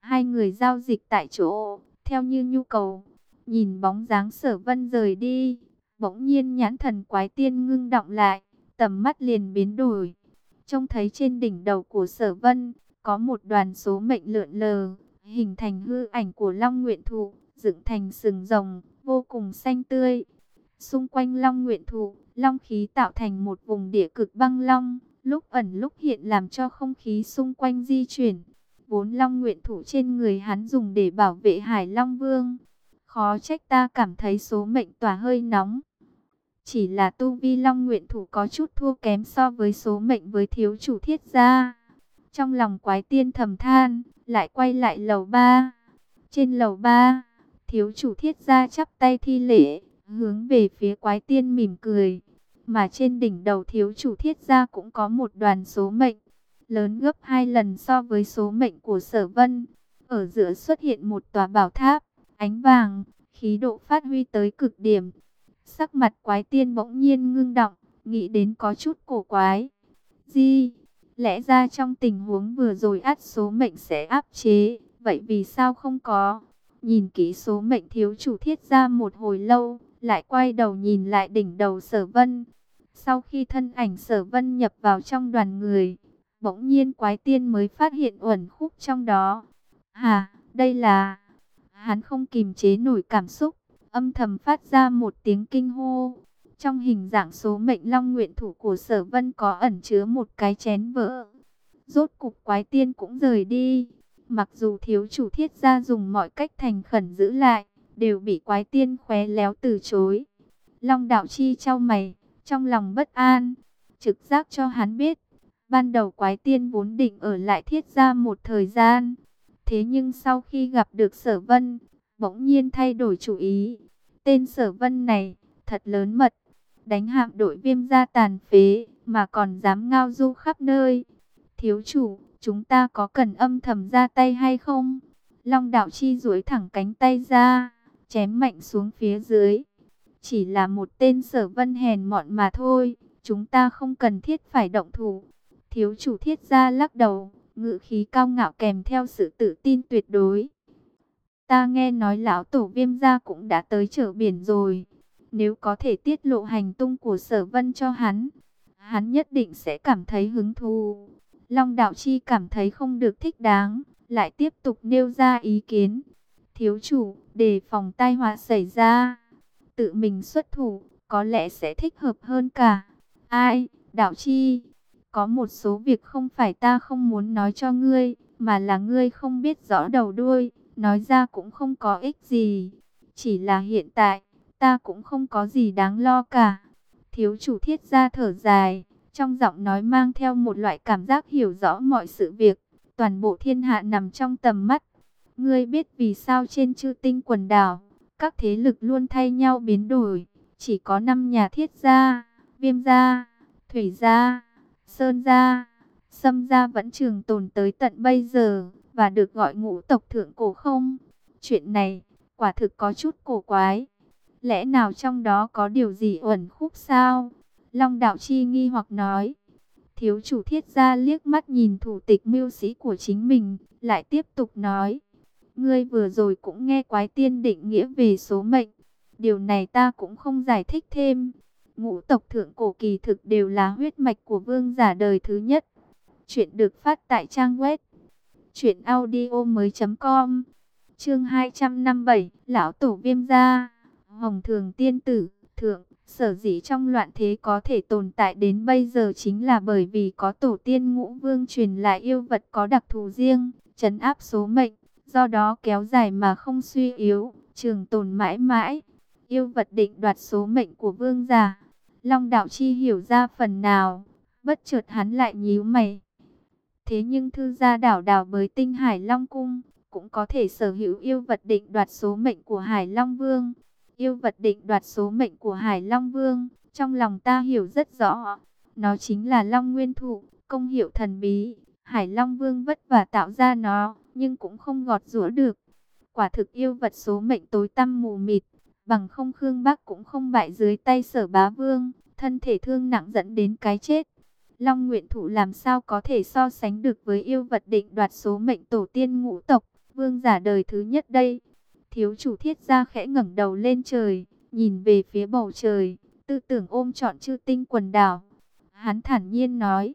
Hai người giao dịch tại chỗ, theo như nhu cầu. Nhìn bóng dáng sở vân rời đi, bỗng nhiên nhãn thần quái tiên ngưng động lại, tầm mắt liền biến đổi. Trông thấy trên đỉnh đầu của sở vân, có một đoàn số mệnh lượn lờ, hình thành hư ảnh của Long Nguyện Thụ, dựng thành sừng rồng, cùng xanh tươi. Xung quanh Long Nguyện Thụ, long khí tạo thành một vùng địa cực băng long, lúc ẩn lúc hiện làm cho không khí xung quanh di chuyển. Vốn Long Nguyện Thủ trên người hắn dùng để bảo vệ Hải Long Vương, Khó trách ta cảm thấy số mệnh tỏa hơi nóng. Chỉ là tu vi long nguyện thủ có chút thua kém so với số mệnh với thiếu chủ thiết gia. Trong lòng quái tiên thầm than, lại quay lại lầu ba. Trên lầu ba, thiếu chủ thiết gia chắp tay thi lễ, hướng về phía quái tiên mỉm cười. Mà trên đỉnh đầu thiếu chủ thiết gia cũng có một đoàn số mệnh, lớn gấp hai lần so với số mệnh của sở vân. Ở giữa xuất hiện một tòa bảo tháp, ánh vàng, khí độ phát huy tới cực điểm. Sắc mặt quái tiên bỗng nhiên ngưng động, nghĩ đến có chút cổ quái. Di, lẽ ra trong tình huống vừa rồi át số mệnh sẽ áp chế, vậy vì sao không có? Nhìn kỹ số mệnh thiếu chủ thiết ra một hồi lâu, lại quay đầu nhìn lại đỉnh đầu sở vân. Sau khi thân ảnh sở vân nhập vào trong đoàn người, bỗng nhiên quái tiên mới phát hiện uẩn khúc trong đó. Hà, đây là... Hắn không kìm chế nổi cảm xúc, âm thầm phát ra một tiếng kinh hô. Trong hình dạng số mệnh long nguyện thủ của sở vân có ẩn chứa một cái chén vỡ. Rốt cục quái tiên cũng rời đi. Mặc dù thiếu chủ thiết gia dùng mọi cách thành khẩn giữ lại, đều bị quái tiên khóe léo từ chối. Long đạo chi trao mày, trong lòng bất an, trực giác cho hắn biết. Ban đầu quái tiên vốn định ở lại thiết gia một thời gian. Thế nhưng sau khi gặp được sở vân, bỗng nhiên thay đổi chủ ý. Tên sở vân này, thật lớn mật, đánh hạm đội viêm gia tàn phế, mà còn dám ngao du khắp nơi. Thiếu chủ, chúng ta có cần âm thầm ra tay hay không? Long đạo chi duỗi thẳng cánh tay ra, chém mạnh xuống phía dưới. Chỉ là một tên sở vân hèn mọn mà thôi, chúng ta không cần thiết phải động thủ. Thiếu chủ thiết gia lắc đầu, ngự khí cao ngạo kèm theo sự tự tin tuyệt đối. Ta nghe nói lão tổ viêm gia cũng đã tới chợ biển rồi. Nếu có thể tiết lộ hành tung của sở vân cho hắn, hắn nhất định sẽ cảm thấy hứng thú. Long đạo chi cảm thấy không được thích đáng, lại tiếp tục nêu ra ý kiến. Thiếu chủ, đề phòng tai họa xảy ra, tự mình xuất thủ, có lẽ sẽ thích hợp hơn cả. Ai, đạo chi, có một số việc không phải ta không muốn nói cho ngươi, mà là ngươi không biết rõ đầu đuôi, nói ra cũng không có ích gì. Chỉ là hiện tại, ta cũng không có gì đáng lo cả. Thiếu chủ thiết ra thở dài, trong giọng nói mang theo một loại cảm giác hiểu rõ mọi sự việc. Toàn bộ thiên hạ nằm trong tầm mắt. Ngươi biết vì sao trên chư tinh quần đảo, các thế lực luôn thay nhau biến đổi. Chỉ có năm nhà thiết gia, viêm gia, thủy gia, sơn gia, sâm gia vẫn trường tồn tới tận bây giờ, và được gọi ngũ tộc thượng cổ không? Chuyện này, quả thực có chút cổ quái. Lẽ nào trong đó có điều gì uẩn khúc sao? Long đạo chi nghi hoặc nói. Thiếu chủ thiết gia liếc mắt nhìn thủ tịch mưu sĩ của chính mình, lại tiếp tục nói. Ngươi vừa rồi cũng nghe quái tiên định nghĩa về số mệnh. Điều này ta cũng không giải thích thêm. Ngũ tộc thượng cổ kỳ thực đều là huyết mạch của vương giả đời thứ nhất. Chuyện được phát tại trang web. Chuyện audio mới.com Chương 257 Lão Tổ Viêm Gia Hồng Thường Tiên Tử Thượng Sở dĩ trong loạn thế có thể tồn tại đến bây giờ chính là bởi vì có tổ tiên ngũ vương truyền lại yêu vật có đặc thù riêng, chấn áp số mệnh, do đó kéo dài mà không suy yếu, trường tồn mãi mãi. Yêu vật định đoạt số mệnh của vương già. Long đạo chi hiểu ra phần nào, bất chợt hắn lại nhíu mày. Thế nhưng thư gia đảo đảo với tinh Hải Long Cung, cũng có thể sở hữu yêu vật định đoạt số mệnh của Hải Long Vương. Yêu vật định đoạt số mệnh của Hải Long Vương, trong lòng ta hiểu rất rõ. Nó chính là Long Nguyên Thụ, công hiệu thần bí. Hải Long Vương vất vả tạo ra nó, nhưng cũng không gọt rũa được. Quả thực yêu vật số mệnh tối tăm mù mịt, bằng không Khương Bắc cũng không bại dưới tay sở bá vương, thân thể thương nặng dẫn đến cái chết. Long Nguyện Thụ làm sao có thể so sánh được với yêu vật định đoạt số mệnh tổ tiên ngũ tộc, vương giả đời thứ nhất đây. Thiếu chủ thiết gia khẽ ngẩng đầu lên trời, nhìn về phía bầu trời, tư tưởng ôm trọn chư tinh quần đảo. Hắn thản nhiên nói,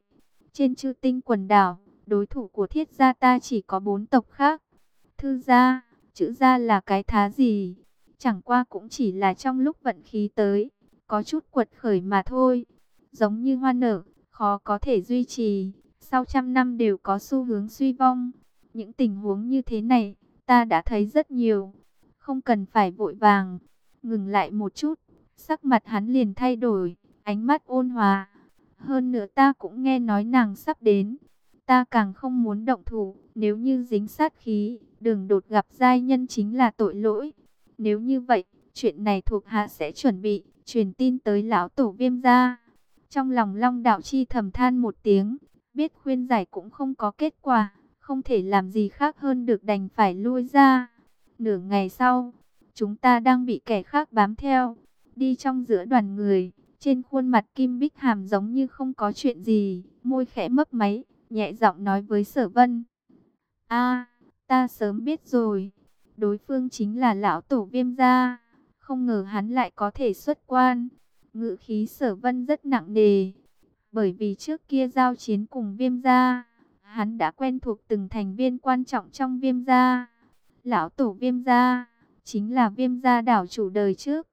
trên chư tinh quần đảo, đối thủ của thiết gia ta chỉ có bốn tộc khác. Thư gia, chữ gia là cái thá gì? Chẳng qua cũng chỉ là trong lúc vận khí tới, có chút quật khởi mà thôi. Giống như hoa nở, khó có thể duy trì, sau trăm năm đều có xu hướng suy vong. Những tình huống như thế này, ta đã thấy rất nhiều không cần phải vội vàng. Ngừng lại một chút, sắc mặt hắn liền thay đổi, ánh mắt ôn hòa. Hơn nữa ta cũng nghe nói nàng sắp đến. ta càng không muốn động thủ. Nếu như dính sát khí, đường đột gặp giai nhân chính là tội lỗi. Nếu như vậy, chuyện này thuộc hạ sẽ chuẩn bị, truyền tin tới lão tổ viêm gia. Trong lòng Long Đạo Chi thầm than một tiếng, biết khuyên giải cũng không có kết quả, không thể làm gì khác hơn được đành phải lui ra. Nửa ngày sau, chúng ta đang bị kẻ khác bám theo, đi trong giữa đoàn người, trên khuôn mặt Kim Bích Hàm giống như không có chuyện gì, môi khẽ mấp máy, nhẹ giọng nói với Sở Vân. A, ta sớm biết rồi, đối phương chính là lão tổ viêm gia, không ngờ hắn lại có thể xuất quan. Ngự khí Sở Vân rất nặng nề, bởi vì trước kia giao chiến cùng viêm gia, hắn đã quen thuộc từng thành viên quan trọng trong viêm gia. Lão tổ viêm gia, chính là viêm gia đảo chủ đời trước.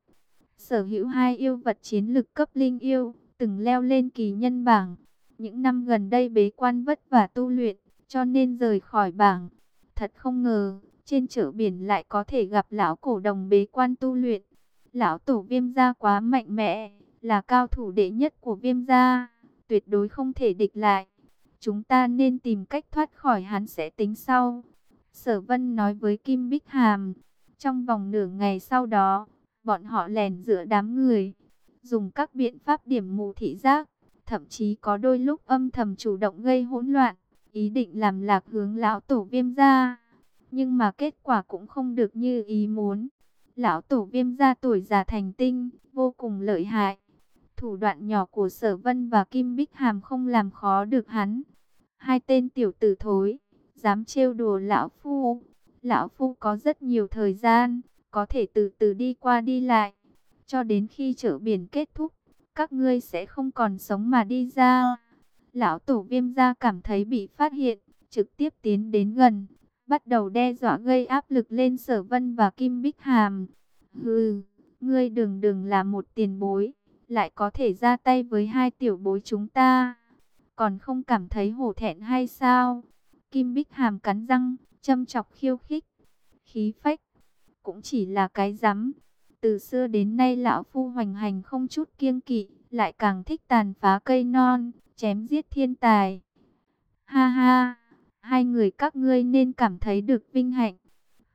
Sở hữu hai yêu vật chiến lực cấp linh yêu, từng leo lên kỳ nhân bảng. Những năm gần đây bế quan vất vả tu luyện, cho nên rời khỏi bảng. Thật không ngờ, trên chợ biển lại có thể gặp lão cổ đồng bế quan tu luyện. Lão tổ viêm gia quá mạnh mẽ, là cao thủ đệ nhất của viêm gia, tuyệt đối không thể địch lại. Chúng ta nên tìm cách thoát khỏi hắn sẽ tính sau. Sở Vân nói với Kim Bích Hàm. Trong vòng nửa ngày sau đó, bọn họ lèn giữa đám người, dùng các biện pháp điểm mù thị giác, thậm chí có đôi lúc âm thầm chủ động gây hỗn loạn, ý định làm lạc hướng lão tổ viêm gia. Nhưng mà kết quả cũng không được như ý muốn. Lão tổ viêm gia tuổi già thành tinh, vô cùng lợi hại. Thủ đoạn nhỏ của sở vân và Kim Bích Hàm không làm khó được hắn. Hai tên tiểu tử thối, dám trêu đùa lão phu. Lão phu có rất nhiều thời gian, có thể từ từ đi qua đi lại. Cho đến khi chợ biển kết thúc, các ngươi sẽ không còn sống mà đi ra. Lão tổ viêm gia cảm thấy bị phát hiện, trực tiếp tiến đến gần, bắt đầu đe dọa gây áp lực lên sở vân và Kim Bích Hàm. Hừ, ngươi đừng đừng là một tiền bối, lại có thể ra tay với hai tiểu bối chúng ta. Còn không cảm thấy hổ thẹn hay sao? Kim Bích Hàm cắn răng, châm chọc khiêu khích. Khí phách, cũng chỉ là cái rắm. Từ xưa đến nay lão phu hoành hành không chút kiêng kỵ, lại càng thích tàn phá cây non, chém giết thiên tài. Ha ha! hai người các ngươi nên cảm thấy được vinh hạnh,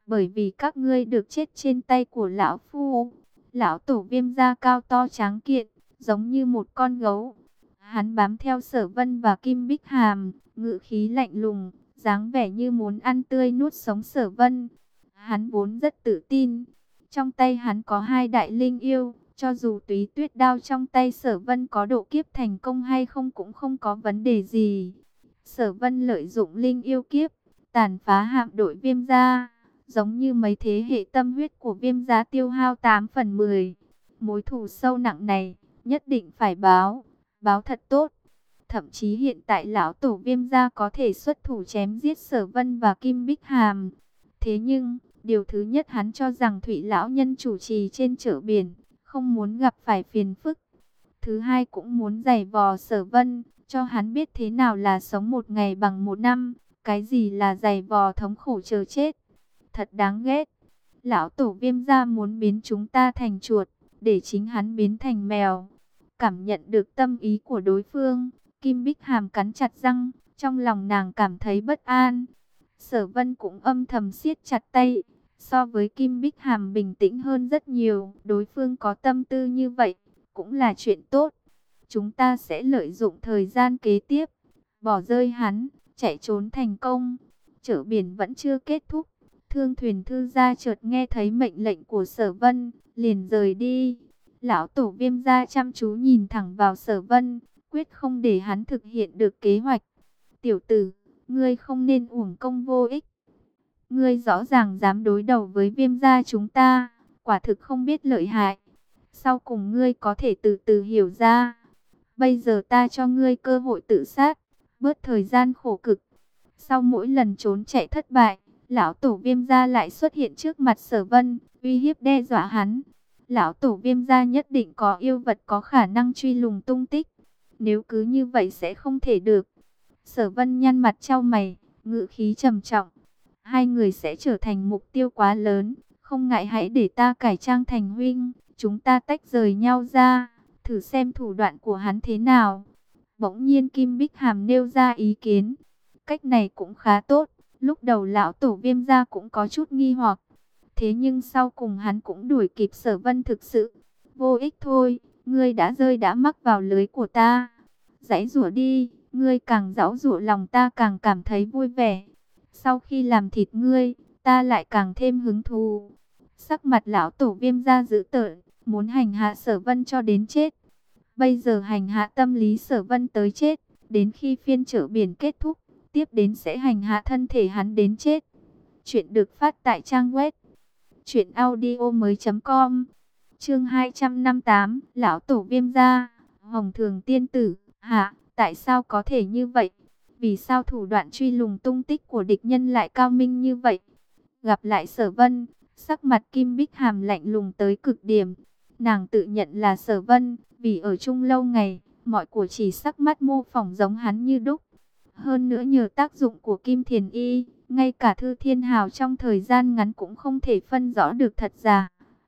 bởi vì các ngươi được chết trên tay của lão phu. Lão tổ viêm da cao to tráng kiện, giống như một con gấu. Hắn bám theo sở vân và kim bích hàm, ngự khí lạnh lùng, dáng vẻ như muốn ăn tươi nuốt sống sở vân. Hắn vốn rất tự tin. Trong tay hắn có hai đại linh yêu, cho dù túy tuyết đao trong tay sở vân có độ kiếp thành công hay không cũng không có vấn đề gì. Sở vân lợi dụng linh yêu kiếp, tàn phá hạm đội viêm gia, giống như mấy thế hệ tâm huyết của viêm gia tiêu hao 8 phần 10. Mối thù sâu nặng này, nhất định phải báo, báo thật tốt. Thậm chí hiện tại lão tổ viêm gia có thể xuất thủ chém giết sở vân và kim bích hàm. Thế nhưng, điều thứ nhất hắn cho rằng thủy lão nhân chủ trì trên chợ biển, không muốn gặp phải phiền phức. Thứ hai cũng muốn giày vò sở vân, cho hắn biết thế nào là sống một ngày bằng một năm, cái gì là giày vò thống khổ chờ chết. Thật đáng ghét. Lão tổ viêm gia muốn biến chúng ta thành chuột, để chính hắn biến thành mèo. Cảm nhận được tâm ý của đối phương, Kim Bích Hàm cắn chặt răng, trong lòng nàng cảm thấy bất an. Sở Vân cũng âm thầm siết chặt tay, so với Kim Bích Hàm bình tĩnh hơn rất nhiều, đối phương có tâm tư như vậy, cũng là chuyện tốt. Chúng ta sẽ lợi dụng thời gian kế tiếp, bỏ rơi hắn, chạy trốn thành công. Chở biển vẫn chưa kết thúc. Thương thuyền thư gia chợt nghe thấy mệnh lệnh của sở vân, liền rời đi. Lão tổ viêm gia chăm chú nhìn thẳng vào sở vân, quyết không để hắn thực hiện được kế hoạch. Tiểu tử, ngươi không nên uổng công vô ích. Ngươi rõ ràng dám đối đầu với viêm gia chúng ta, quả thực không biết lợi hại. Sau cùng ngươi có thể từ từ hiểu ra, Bây giờ ta cho ngươi cơ hội tự sát, bớt thời gian khổ cực. Sau mỗi lần trốn chạy thất bại, lão tổ viêm gia lại xuất hiện trước mặt sở vân, uy hiếp đe dọa hắn. Lão tổ viêm gia nhất định có yêu vật có khả năng truy lùng tung tích. Nếu cứ như vậy sẽ không thể được. Sở vân nhăn mặt trao mày, ngự khí trầm trọng. Hai người sẽ trở thành mục tiêu quá lớn. Không ngại hãy để ta cải trang thành huynh. Chúng ta tách rời nhau ra thử xem thủ đoạn của hắn thế nào. Bỗng nhiên Kim Bích Hàm nêu ra ý kiến. Cách này cũng khá tốt. Lúc đầu lão tổ viêm gia cũng có chút nghi hoặc. Thế nhưng sau cùng hắn cũng đuổi kịp sở vân thực sự. Vô ích thôi, ngươi đã rơi đã mắc vào lưới của ta. Giãy rủa đi, ngươi càng giãu rủa lòng ta càng cảm thấy vui vẻ. Sau khi làm thịt ngươi, ta lại càng thêm hứng thú. Sắc mặt lão tổ viêm ra dữ tợn, muốn hành hạ sở vân cho đến chết. Bây giờ hành hạ tâm lý sở vân tới chết, đến khi phiên trở biển kết thúc, tiếp đến sẽ hành hạ thân thể hắn đến chết. Chuyện được phát tại trang web truyệnaudiomoi.com. Chương 258, lão tổ Viêm gia, Hồng Thường tiên tử, hạ, tại sao có thể như vậy? Vì sao thủ đoạn truy lùng tung tích của địch nhân lại cao minh như vậy? Gặp lại Sở Vân, sắc mặt Kim Bích Hàm lạnh lùng tới cực điểm. Nàng tự nhận là Sở Vân, vì ở chung lâu ngày, mọi của chỉ sắc mắt mô phỏng giống hắn như đúc. Hơn nữa nhờ tác dụng của Kim Thiền Y, ngay cả Thư Thiên Hào trong thời gian ngắn cũng không thể phân rõ được thật giả.